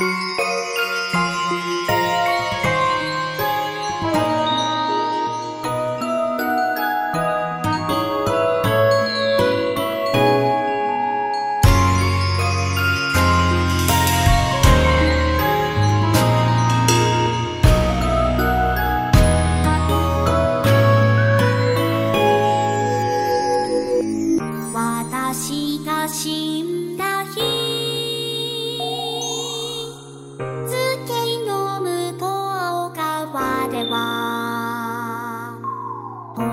私が死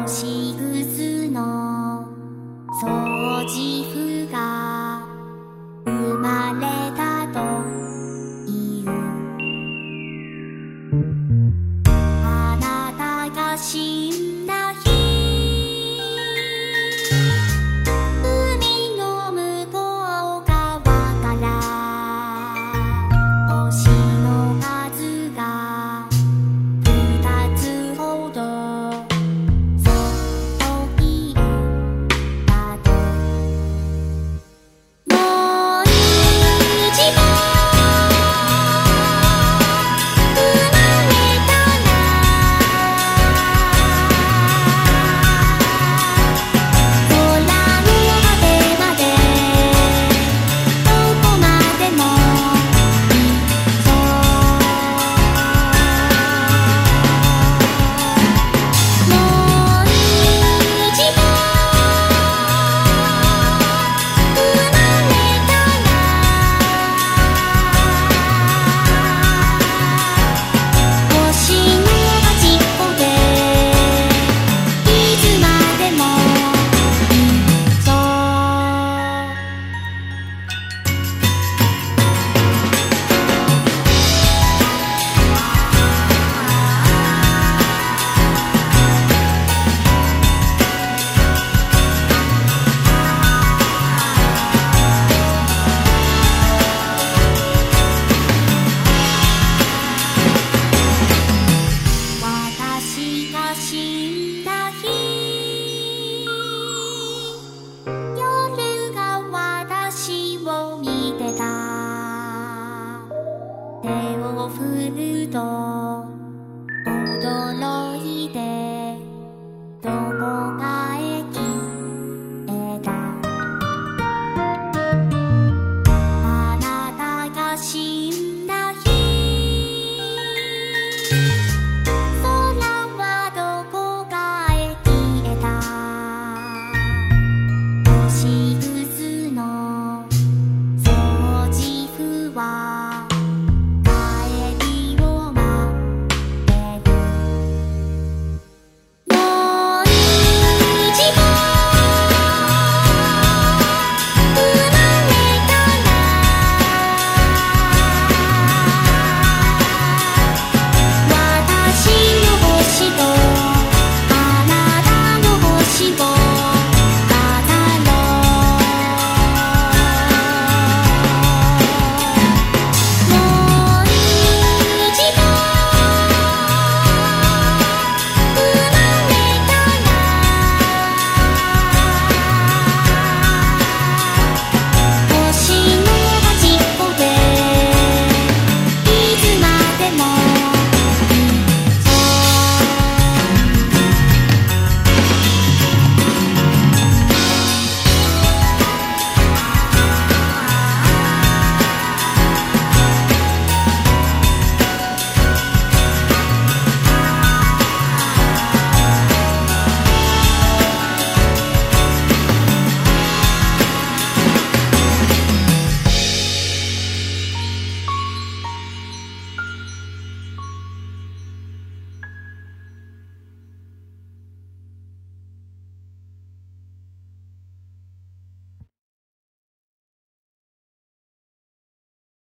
星屑の